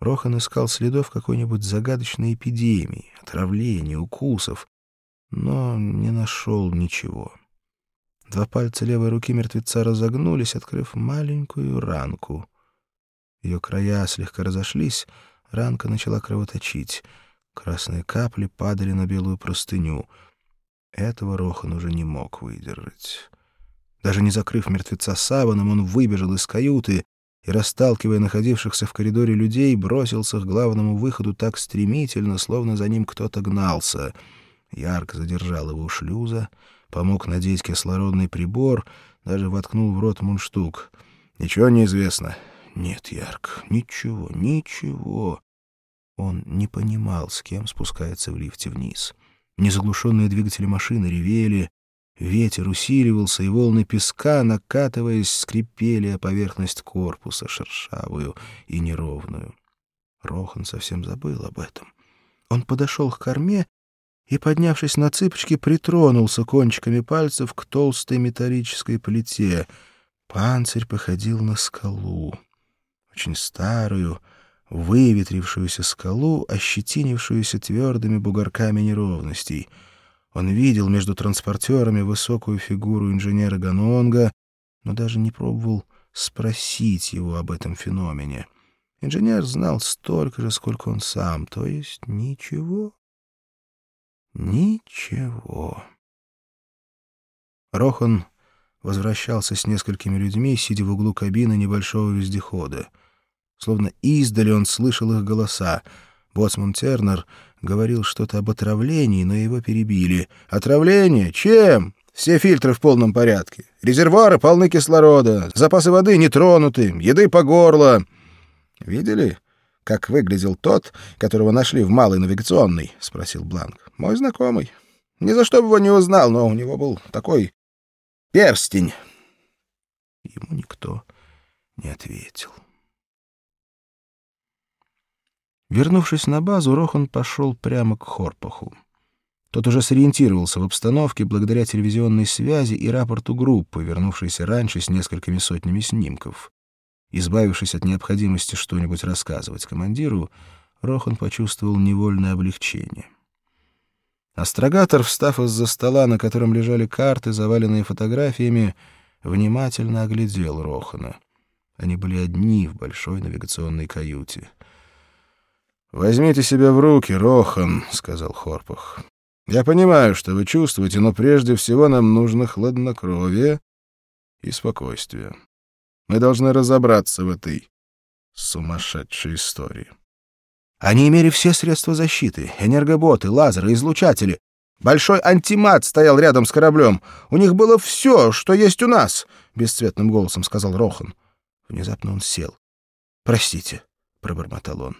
Рохан искал следов какой-нибудь загадочной эпидемии, отравления, укусов, но не нашел ничего. Два пальца левой руки мертвеца разогнулись, открыв маленькую ранку. Ее края слегка разошлись, ранка начала кровоточить. Красные капли падали на белую простыню. Этого Рохан уже не мог выдержать. Даже не закрыв мертвеца саваном, он выбежал из каюты и, расталкивая находившихся в коридоре людей, бросился к главному выходу так стремительно, словно за ним кто-то гнался. Ярко задержал его у шлюза — помог надеть кислородный прибор, даже воткнул в рот мундштук. «Ничего не известно». «Нет, Ярк, ничего, ничего». Он не понимал, с кем спускается в лифте вниз. Незаглушенные двигатели машины ревели, ветер усиливался, и волны песка, накатываясь, скрипели о поверхность корпуса, шершавую и неровную. Рохан совсем забыл об этом. Он подошел к корме и, поднявшись на цыпочки, притронулся кончиками пальцев к толстой металлической плите. Панцирь походил на скалу, очень старую, выветрившуюся скалу, ощетинившуюся твердыми бугорками неровностей. Он видел между транспортерами высокую фигуру инженера Ганонга, но даже не пробовал спросить его об этом феномене. Инженер знал столько же, сколько он сам, то есть ничего. Ничего. Рохан возвращался с несколькими людьми, сидя в углу кабины небольшого вездехода. Словно издали он слышал их голоса. Боцман Тернер говорил что-то об отравлении, но его перебили. «Отравление? Чем? Все фильтры в полном порядке. Резервуары полны кислорода, запасы воды не тронуты, еды по горло. Видели?» как выглядел тот, которого нашли в малой навигационной? — спросил Бланк. — Мой знакомый. Ни за что бы его не узнал, но у него был такой перстень. Ему никто не ответил. Вернувшись на базу, Рохан пошел прямо к Хорпаху. Тот уже сориентировался в обстановке благодаря телевизионной связи и рапорту группы, вернувшейся раньше с несколькими сотнями снимков. Избавившись от необходимости что-нибудь рассказывать командиру, Рохан почувствовал невольное облегчение. Астрогатор, встав из-за стола, на котором лежали карты, заваленные фотографиями, внимательно оглядел Рохана. Они были одни в большой навигационной каюте. «Возьмите себя в руки, Рохан», — сказал Хорпах. «Я понимаю, что вы чувствуете, но прежде всего нам нужно хладнокровие и спокойствие. Мы должны разобраться в этой сумасшедшей истории. Они имели все средства защиты — энергоботы, лазеры, излучатели. Большой антимат стоял рядом с кораблем. У них было все, что есть у нас, — бесцветным голосом сказал Рохан. Внезапно он сел. «Простите», — пробормотал он.